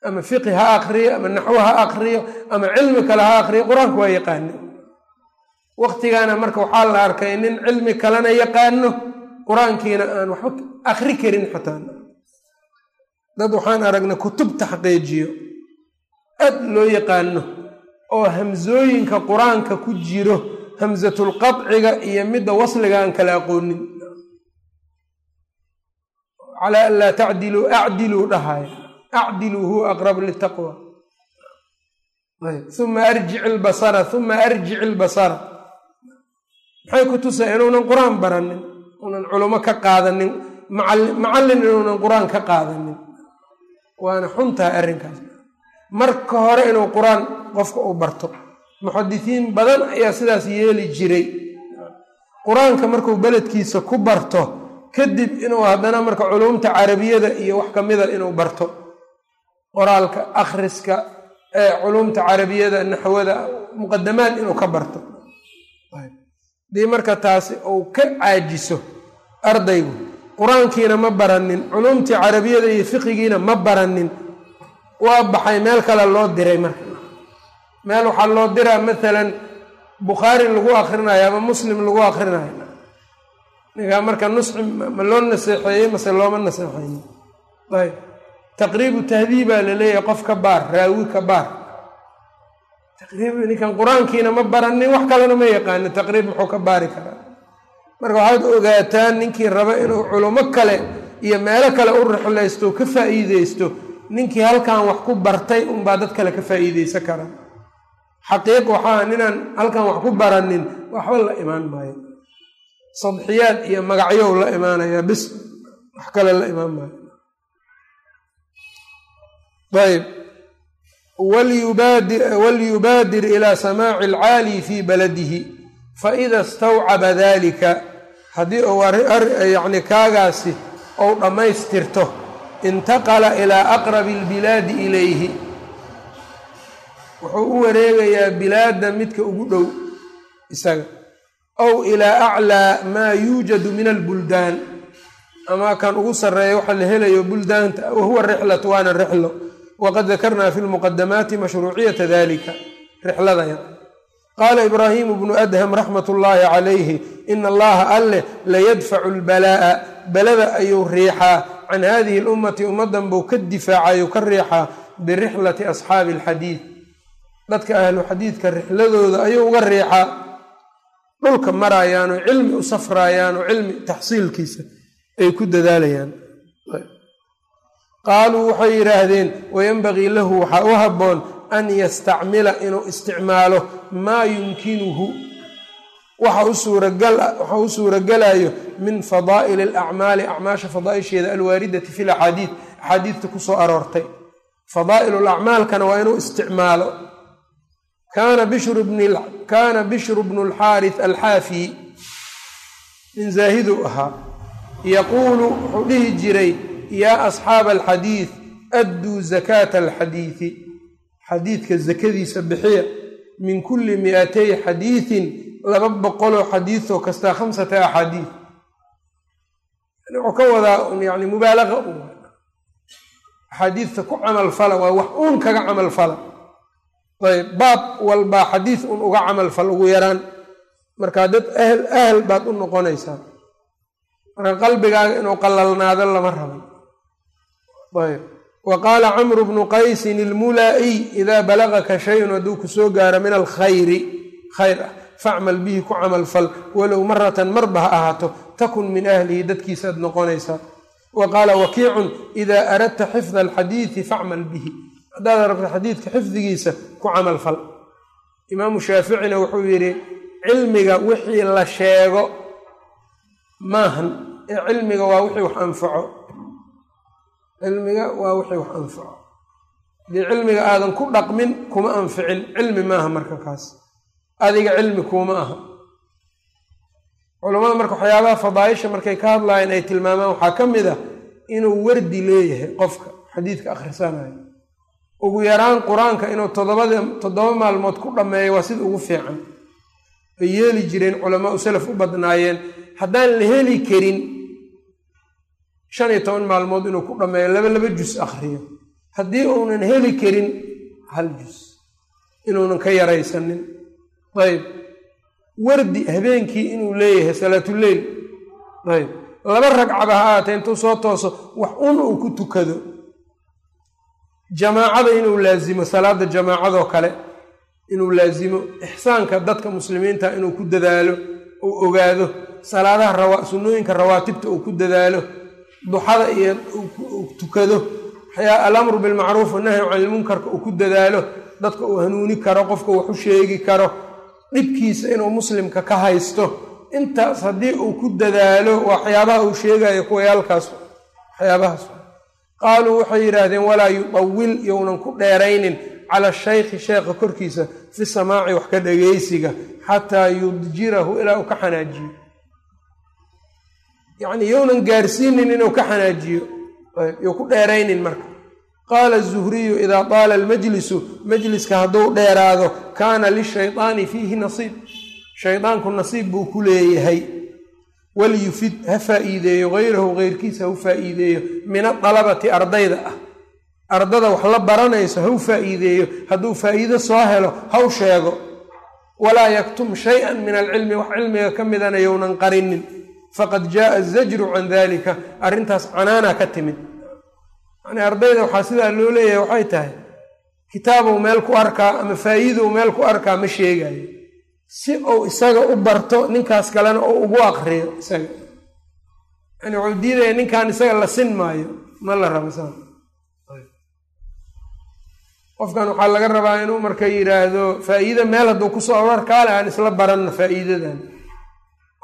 Ama fiqhi ha aqriyo ama naxwo ha aqriyo ama cilmi kale ha aqriyo qur'aanku waa yaqaano. Waqtigaana marka waxaa la arkay nin cilmi kalena yaqaano qur'aankiina aan waxba akri karin xataa dad waxaan aragnay kutub taxqiijiyo. Aad loo yaqaano oo hamsooyinka qur'aanka ku jiro hamsatulqadciga iyo midda wasliga aan kala aqoonin. Calaa an laa tacdiluu acdiluu dhahaya acdiluu huwa aqrabu litaqwa. Uma arjic ilbasara uma arjic ilbasara maxay ku tusaa inuunan qur'aan baranin? Unan culamo ka qaadanin? Macallin inuunan qur'aan ka qaadanin waana xuntaha arrinkaas. Marka hore inuu qur'aan qofka uu barto muxadisiin badan ayaa sidaas yeeli jiray. Qur'aanka markuu beledkiisa ku barto kadib inuu haddana marka culumta carabiyada iyo wax kamida inuu barto. Qoraalka akhriska culumta carabiyada naxwada muqadamaad inuu ka barto. Hadii marka taasi uu ka caajiso ardaygu qur'aankiina ma baranin culumtii carabiyada iyo fiqigiina ma baranin. Waa baxay meel kale loo diray marka. Meel waxaa loo diraa maalan bukhaari lagu akrinayo ama muslim lagu akrinayo ninkaa marka nusxi ma loo naseexeeyey mase looma naseexeeyey. Ayb. Taqriibu tahdiibaa la leeyahay qof ka baar raawi ka baar. Taqriib ninkan qur'aankiina ma baranin wax kalena ma yaqaanin taqriib muxuu ka baari karaa marka waxaad ogaataan ninkii raba inuu culummo kale iyo meelo kale u rixlaysto ka faa'iideysto ninkii halkan wax ku bartay unbaa dad kale ka faa'iideysan karaa xaqiiq waxaa ninaan halkan wax ku baranin waxba la imaan maayo. Sadxiyaad iyo magacyow la imaanayaa bis wax kale la imaan maayo. Ayb walyubaadir ilaa samaaci alcaali fii baladihi faida stawcaba dalika haddii uu yani kaagaasi ou dhammaystirto intaqala ilaa aqrabi albilaadi ilayhi wuxuu u wareegayaa bilaadda midka ugu dhow isaga. ow ilaa aclaa maa yuujadu min albuldaan ama kan ugu sarreeya waxa la helayo buldaanta wahuwa rixlatu waana rixlo waqad dakarnaa fi lmuqadamaati mashruuciyata dalika rixladaya qaala ibraahimu bnu adham raxmat ullaahi calayhi ina allaha alleh layadfacu lbalaa'a balada ayuu riixaa can hadihi lummati ummadan buu ka difaacayu ka riixaa birixlati asxaabi alxadiid dadka ahlu xadiidka rixladooda ayuu uga riixaa dhulka marayaan oo cilmi u safraayaan oo cilmi taxsiilkiisa ay ku dadaalayaan qaaluu waxay yidhaahdeen wayanbagii lahu waxaa u habboon an yastacmila inuu isticmaalo maa yumkinuhu. Waxa u suuragalayo min fadaa'ili alacmaali acmaasha fadaaisheeda alwaaridati fi laxaadiid axaadiidta ku soo aroortay. Fadaa'il lacmaalkana waa inuu isticmaalo. Kaana bishru bnu lxaarith alxaafi min zaahiduu ahaa yaquulu wuxuu dhihi jiray yaa asxaaba alxadiid adduu zakaata alxadiidi xadiidka zakadiisa bixiya min kulli mi'atay xadiidin laba boqoloo xadiidoo kastaa khamsata axaadiid. Wuxuu ka wadaa yani mubaalaqa u axaadiidta ku camalfala waa wax uun kaga camalfala ayb baab walbaa xadiid un uga camalfal ugu yaraan. Markaa dad ahl ahal baad u noqonaysaa marka qalbigaaga inuu qalalnaado lama raban ayb wa qaala camru bnu qaysin ilmulaa'iy idaa balagaka shayun hadduu ku soo gaaro min alkhayri khayr ah facmal bihi ku camalfal walow maratan marba ha ahaato takun min ahlihi dadkiisaad noqonaysaa wa qaala wakiicun idaa aradta xifda alxadiidi facmal bihi haddaad rabta xadiidka xifdigiisa ku camalfal imaamu shaaficina wuxuu yidhi cilmiga wixii la sheego maahan ee cilmiga waa wixii wax anfaco cilmiga waa wixii wax anfaco haddii cilmiga aadan ku dhaqmin kuma anficin. Cilmi maaha marka kaas adiga cilmi kuuma aha. Culammada marka waxyaabaha fadaaisha markay ka hadlaayeen ay tilmaamaan waxaa ka mid ah inuu wardi leeyahay qofka xadiidka akhrisanayo ugu yaraan qur'aanka inuu toddobada toddoba maalmood ku dhammeeyo waa sida ugu fiican. Bay yeeli jireen culamaa u salaf u badnaayeen. Haddaan la heli karin shan iyo toban maalmood inuu ku dhammeeyo laba laba jus akhriyo. Haddii uunan heli karin hal jus. Inuunan ka yaraysanin. Ayb wardi habeenkii inuu leeyahay salaatuleyl ayb laba ragcaba ha ahaatee intuu soo tooso wax un uu ku tukado. Jamaacada inuu laasimo salaada jamaacadoo kale inuu laasimo ixsaanka dadka muslimiinta inuu ku dadaalo uu ogaado salaadaha sunnooyinka rawaatibta uu ku dadaalo duxada iyo tukado. Alamru bilmacruuf wanahyu can ilmunkarka uu ku dadaalo. Dadka uu hanuuni karo qofka wax u sheegi karo dhibkiisa inuu muslimka ka haysto. Intaas haddii uu ku dadaalo waxyaabaha uu sheegayo kuwayaalkaas. Waxyaabahaas. Qaaluu waxay yidhaahdeen walaa yutawil younan ku dheeraynin cala shaykhi sheekha korkiisa fi samaaci wax ka dhagaysiga xataa yudjirahu ilaa uu ka xanaajiyo yacnii younan gaarsiinin inuu ka xanaajiyo. You ku dheeraynin marka. Qaala zuhriyu idaa taala almajlisu majliska hadduu dheeraado kaana lishaydaani fiihi nasiib. Shaydaanku nasiib buu ku leeyahay. Walyufid ha faa'iideeyo hayrahu heyrkiisa ha u faa'iideeyo min adalabati ardayda ah. Ardada wax la baranayso ha u faa'iideeyo hadduu faa'iido soo helo ha u sheego. Walaa yaktum shay-an min alcilmi wax cilmiga ka midana younan qarinin faqad jaaa azajru can dalika arrintaas canaana ka timid. Yacnii ardayda waxaa sidaa loo leeyahay waxay tahay kitaabow meel ku arkaa ama faa'iidow meel ku arkaa ma sheegayo si uu isaga u barto ninkaas kalena oo ugu aqriyo isaga. Yani wuxuu diidaya ninkan isaga la sin maayo ma la rabo saa. Qofkan waxaa laga rabaa inuu marka yidhaahdo faa'iida meel hadduu ku soo ararkaale aan isla baranna faa'iidadan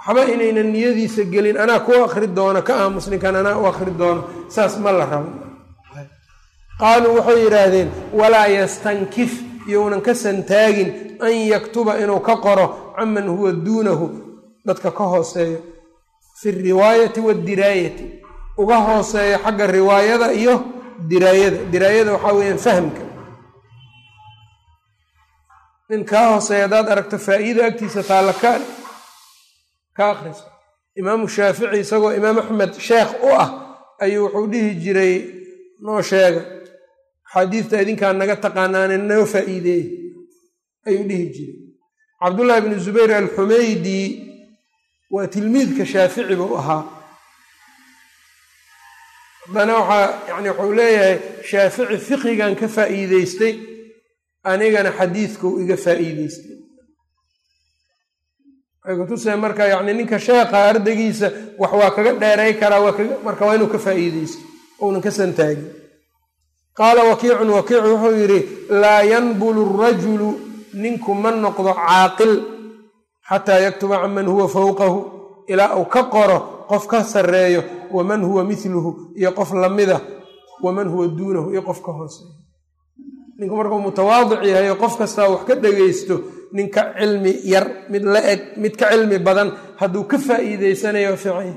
waxba inaynan niyadiisa gelin anaa ku akri doono ka aamus ninkan anaa u akri doono saas ma la rabo. Qaaluu waxay yidhaahdeen walaa yastankif younan ka santaagin an yaktuba inuu ka qoro caman huwa duunahu. Dadka ka hooseeyo fi riwaayati waddiraayati uga hooseeyo xagga riwaayada iyo diraayada. Diraayada waxaa weeyaan fahamka. Nin kaa hooseeya haddaad aragto faa'iida agtiisa taalla ka ka akhriso imaamu shaafici isagoo imaam axmed sheekh u ah ayuu wuxuu dhihi jiray noo sheega axaadiidta idinkaan naga taqaanaane noo faa'iideey ayuu dhihi jiray. Cabdullaahi bnu zubayr alxumeydi waa tilmiidka shaafici buu ahaa. Haddana waxaa yani wuxuu leeyahay shaafici fiqigan ka faa'iideystay anigana xadiidkuu iga faa'iideystay waxay kutusaya marka yani ninka sheekha ardaygiisa wax waa kaga dheeray karaa marka waa inuu ka faa'iideysto ounan ka santaagin. Qaala wakiicun wakiic wuxuu yidhi laa yanbulu rajulu ninku ma noqdo caaqil xataa yaktuba canman huwa fowqahu ilaa uu ka qoro qof ka sarreeyo waman huwa miluhu iyo qof lamida waman huwa duunahu iyo qof ka hooseeyo. Ninku markuu mutawaadic yahay qof kastaa wax ka dhagaysto ninka cilmi yar mid la eg mid ka cilmi badan hadduu ka faa'iideysanayo fiican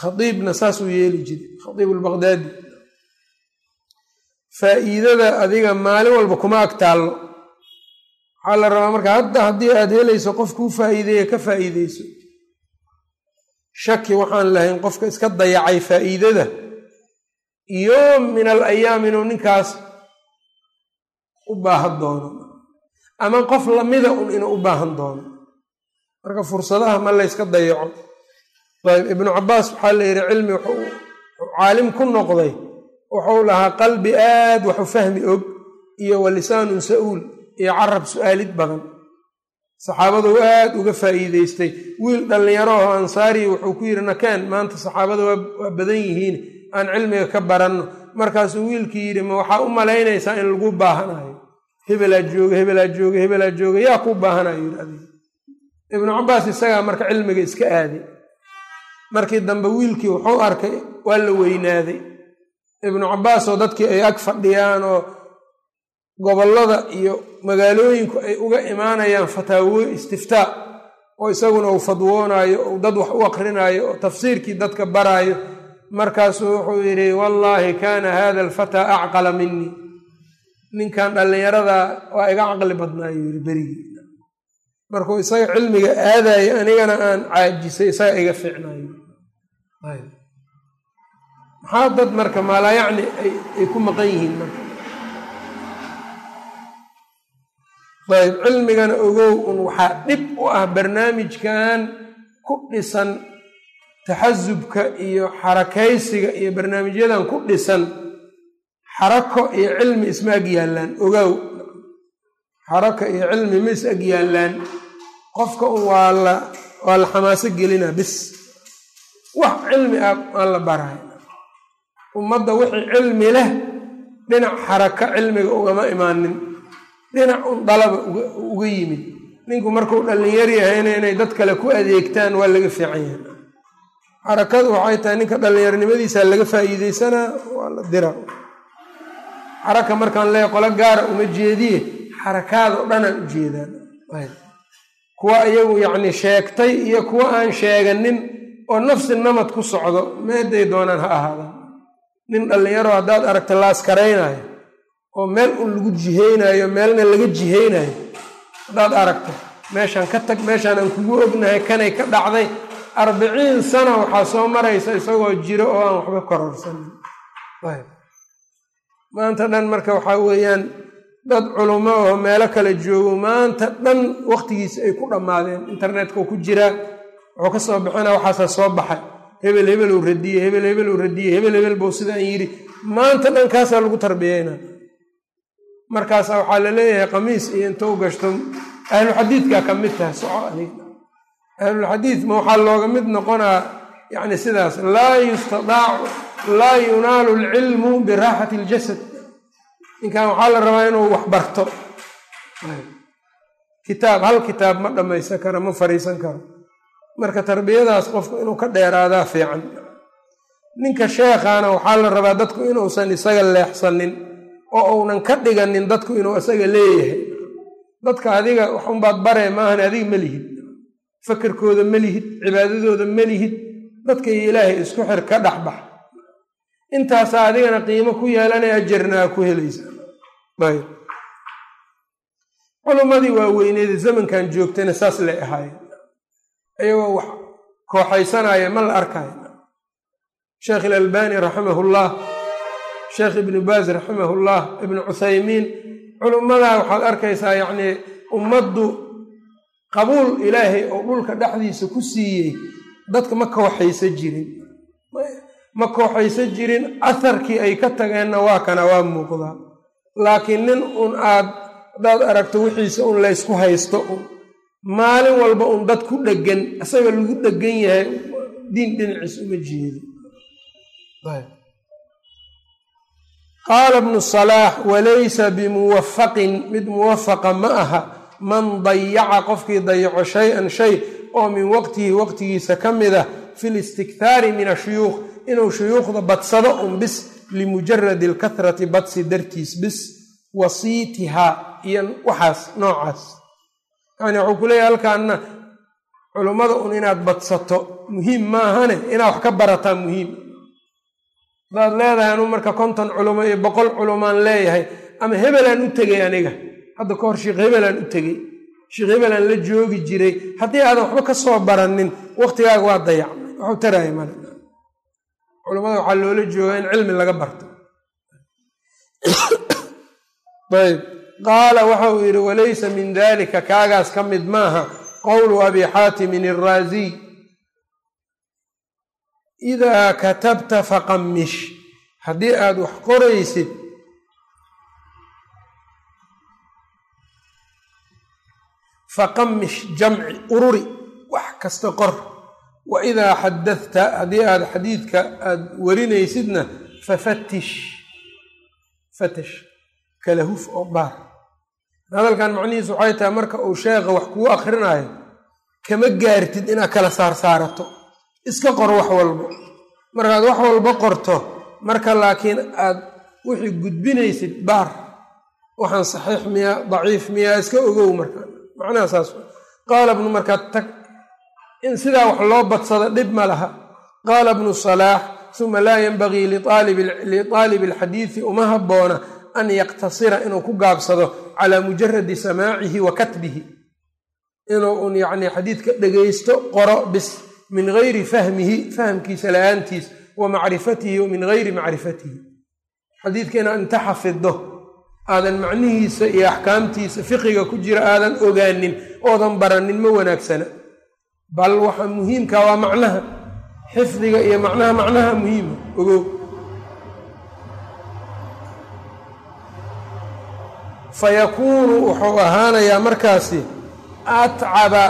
khaiibna saasuu yeeli jiray khaiib faa'iidada adiga maalin walba kuma ag taallo waxaa la rabaa marka hadda haddii aad helayso qof kuu faa'iideeya ka faa'iideyso shaki waxaan lahayn qofka iska dayacay faa'iidada iyo min al ayaam inuu ninkaas u baahan doono ama qof lamida un inuu u baahan doono. Marka fursadaha ma layska dayaco. Ayb ibnu cabaas waxaa la yidhi cilmi wuxuu caalim ku noqday wuxuu lahaa qalbi aad waxu fahmi og iyo wa lisaanun sa'uul iyo carab su'aalid badan. Saxaabadu aad uga faa'iideystay wiil dhallinyaro oo ansaari wuxuu ku yidhi nakeen maanta saxaabada waa badan yihiin aan cilmiga ka baranno. Markaasuu wiilkii yidhi ma waxaa u malaynaysaa in lagu baahanayo hebelaa jooga hebelaa jooga hebelaa jooga yaa kuu baahanayo yidhi adiga. Ibnu cabaas isagaa marka cilmiga iska aaday. Markii dambe wiilkii wuxuu arkay waa la weynaaday. Ibnu cabaas oo dadkii ay ag fadhiyaan oo gobollada iyo magaalooyinku ay uga imaanayaan fataawo istiftaa oo isaguna uu fadwoonaayo ou dad wax u aqrinaayo oo tafsiirkii dadka baraayo. Markaasuu wuxuu yidhi wallaahi kaana hada alfataa acqala minii ninkan dhallinyaradaa waa iga caqli badnaayo yidhi berigii. Markuu isaga cilmiga aadayo anigana aan caajisay isaga iga fiicnaayo. Maxaa dad marka maalaa yacni ay ku maqan yihiin marka? Ayb cilmigana ogow un waxaa dhib u ah barnaamijkan ku dhisan taxasubka iyo xarakaysiga iyo barnaamijyadan ku dhisan xarako iyo cilmi isma ag yaallaan ogow. Xaraka iyo cilmi ma is ag yaallaan qofka waa la waa la xamaaso gelinaa bis. Wax cilmi ah aan la barahay ummadda wixii cilmi leh dhinac xaraka cilmiga ugama imaanin. Dhinac un dalaba uga yimid. Ninku markuu dhallinyar yahayna inay dad kale ku adeegtaan waa laga fiican yahay xarakadu waxay tahay ninka dhallinyarnimadiisa laga faa'iideysanaa waa la dira xaraka markaan leeya qolo gaara uma jeediye xarakaada o dhanaan u jeedaan. Kuwa iyagu yacni sheegtay iyo kuwa aan sheeganin oo nafsi namad ku socdo meeday doonaan ha ahaadaan nin dhallinyaro haddaad aragta la askaraynaayo oo meel un lagu jihaynayo meelna laga jihaynayo haddaad aragto meeshaan ka tag meeshaan aan kugu ognahay kanay ka dhacday arbiciin sana waxaa soo maraysa isagoo jiro oo aan waxba kororsanin maanta dhan marka waxaa weeyaan dad culummo oo meelo kale joogo maanta dhan waktigiisa ay ku dhammaadeen. Internetka ku jiraa wuxuu ka soo bixina waxaasaa soo baxay. Hebel hebel uu radiyey hebel hebel uu radiyey hebel hebel buu sidaan yidhi. Maanta dhan kaasaa lagu tarbiyeyna. Markaasa waxaa la leeyahay qamiis iyo intou gashto ahluxadiidkaa ka mid tahay soco adig ahlulxadiid ma waxaa looga mid noqonaa yacni sidaas laa yustadaacu laa yunaalu alcilmu biraaxati iljasad ninkan waxaa la rabaa inuu wax barto. Kitaab hal kitaab ma dhammaysan karo ma fariisan karo. Marka tarbiyadaas qofku inuu ka dheeraadaa fiican. Ninka sheekhaana waxaa la rabaa dadku inuusan isaga leexsanin oo uunan ka dhiganin dadku inuu isaga leeyahay. Dadka adiga waxunbaad baree maahan adiga ma lihid. Fakerkooda ma lihid cibaadadooda ma lihid. Dadka iyo ilaahay isku xir ka dhexbax intaasaa adigana qiimo ku yeelanaya ajarnaa ku helaysa. Ayb culummadii waaweyneeda zamankan joogtayna saas lay ahaayeen. Ayagoo wax kooxaysanaya ma la arkayo sheekh ilalbani raximahullah sheekh ibnu baaz raximahullah ibnu cuthaymiin culummadaa waxaad arkaysaa yacnii ummaddu qabuul ilaahay oo dhulka dhexdiisa ku siiyey dadka ma kooxaysa jirin ma kooxaysa jirin atharkii ay ka tageenna waa kana waa muuqdaa laakiin nin un aad haddaad aragto wixiisa un laysku haysto un maalin walba un dad ku dheggan isaga lagu dheggan yahay diin dhinaciis uma jeedo qaala bnu salaax walaysa bimuwafaqin mid muwafaqa ma aha. Man dayaca qofkii dayaco shay-an shay oo min waqtihi waqtigiisa ka mid ah fi listikhaari min ashuyuukh inuu shuyuukhda badsado un bis limujaradi alkahrati badsi dartiis bis wasiitihaa iyo waxaas noocaas. Yacni wuxuu ku leeyahay halkaanna culummada un inaad badsato muhiim maahane inaad wax ka barataa muhiim. Hadaad leedahay anuu marka konton culumo iyo boqol culumaan leeyahay ama hebelaan u tegay aniga. Hadda ka hor sheekh hebelaan u tegey. Sheekh hebelaan la joogi jiray. Haddii aadan waxba ka soo baranin waqtigaaga waa dayacmay. Waxu taraaya male culummada waxaa loola joogaa in cilmi laga barto. Ayb qaala waxa uu yidhi walaysa min dalika kaagaas ka mid maaha qowlu abi xaatimin iraaziy idaa katabta faqamish haddii aad wax qoraysid faqamish jamci ururi wax kasta qor wa idaa xadadta haddii aad xadiidka aad warinaysidna fafatish fatash kala huf oo baar. Hadalkan macnihiisu waxay tahay marka uu sheekha wax kuu akrinaayo kama gaartid inaad kala saarsaarato. Iska qor wax walbo. Markaad wax walba qorto marka laakiin aad wixii gudbinaysid baar. Waxaan saxiix miyaa daciif miyaa iska ogow marka. Macnaha saas. Qaala bnu markaa tag in sidaa wax loo badsado dhib ma laha. Qaala bnu salaax uma laa yenbagii liطaalibi alxadiidi uma habboona an yaktasira inuu ku gaabsado calaa mujaradi samaacihi wa katbihi. Inuu un yacni xadiidka dhegaysto qoro bis min gayri fahmihi fahmkiisa la'aantiis wa macrifatihi min gayri macrifatihi. Xadiidka inaad inta xafiddo aadan macnihiisa iyo axkaamtiisa fiqiga ku jira aadan ogaanin oodan baranin ma wanaagsana bal waxa muhiimka waa macnaha. Xifdiga iyo macnaha macnaha muhiima. Ogow fayakuunu wuxuu ahaanayaa markaasi atcaba.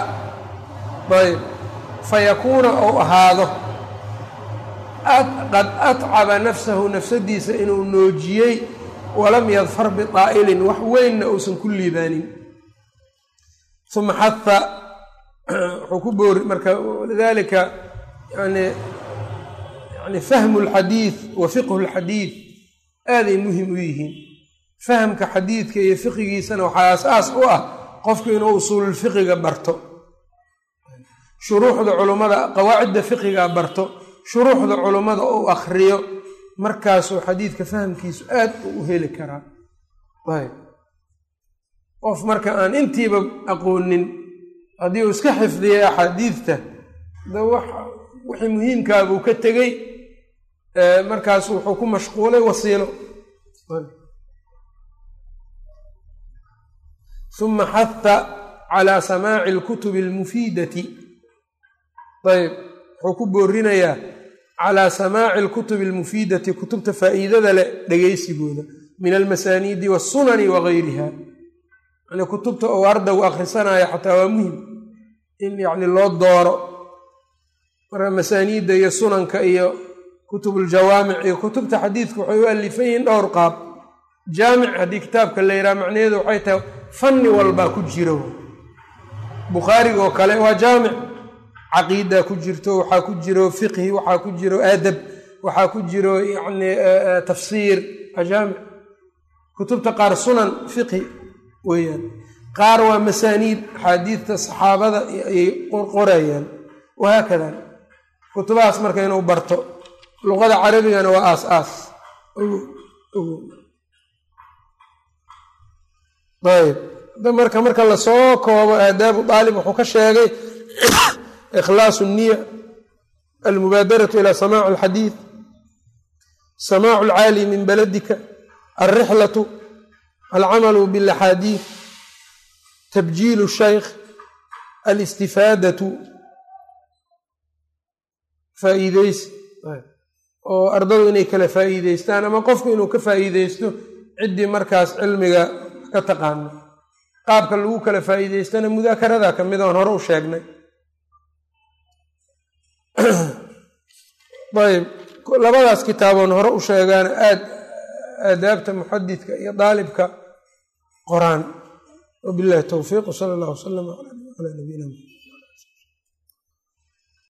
Ayb. Fayakuuna ou ahaado qad atcaba nafsahu nafsadiisa inuu noojiyey walam yadfar biطaa'ilin wax weynna uusan ku liibaanin. Uma xaha wuxuu ku boori marka lidalika yani yani fahmu اlxadiid wa fiqhu اlxadiid aaday muhiim u yihiin. Fahamka xadiidka iyo fiqigiisana waxaa asaas u ah qofku inuu usuululfiqiga barto. Shuruuxda culummada qawaacidda fiqiga barto shuruuxda culummada uu akhriyo markaasuu xadiidka fahamkiisu aad u heli karaa. Qof marka aan intiiba aqoonin haddii uu iska xifdiyay axaadiidta da wixii muhiimkaabuu ka tegey markaasu wuxuu ku mashquulay wasiilo. Uma xaha calaa samaaci alkutubi almufiidati. Ayb wuxuu ku boorinayaa calaa samaaci alkutubi almufiidati kutubta faa'iidada leh dhegaysigooda min almasaaniidi waasunani wagayriha yani kutubta ou ardaygu akhrisanaayo xataa waa muhiim in yani loo dooro marka masaaniidda iyo sunanka iyo kutubuljawaamic iyo kutubta xadiidka waxay u alifan yihiin dhowr qaab. Jaamic haddii kitaabka la yidhaha macnaheedu waxay tahay fanni walbaa ku jiro. Bukhaarigoo kale waa jaamic. Caqiida ku jirto waxaa ku jiro fiqhi waxaa ku jiro adab waxaa ku jiro yani tafsiir. Waa jaamic. Kutubta qaar sunan fiqhi weeyaan qaar waa masaaniid axaadiidta saxaabada ayay qorayaan wahaakada kutubahaas marka inuu barto luqada carabigana waa aas aas. Ayb marka marka la soo koobo aadaabu daalib wuxuu ka sheegay ikhlaasu niya almubaadaratu ila samaac alxadiid samaacu alcaali min baladika alrixlatu alcamalu bilaxaadiid tabjiilu shaykh alistifaadatu faa'iideysi oo ardadu inay kala faa'iideystaan ama qofku inuu ka faa'iideysto ciddii markaas cilmiga ka taqaano qaabka lagu kala faa'iideystana mudaakarada ka mid oon hore u sheegnay ayb labadaas kitaaboon hore u sheegaana aad aadaabta muxadidka iyo daalibka qoraan wabillahi towfiiq wsala allah wasalam calaa nabiyina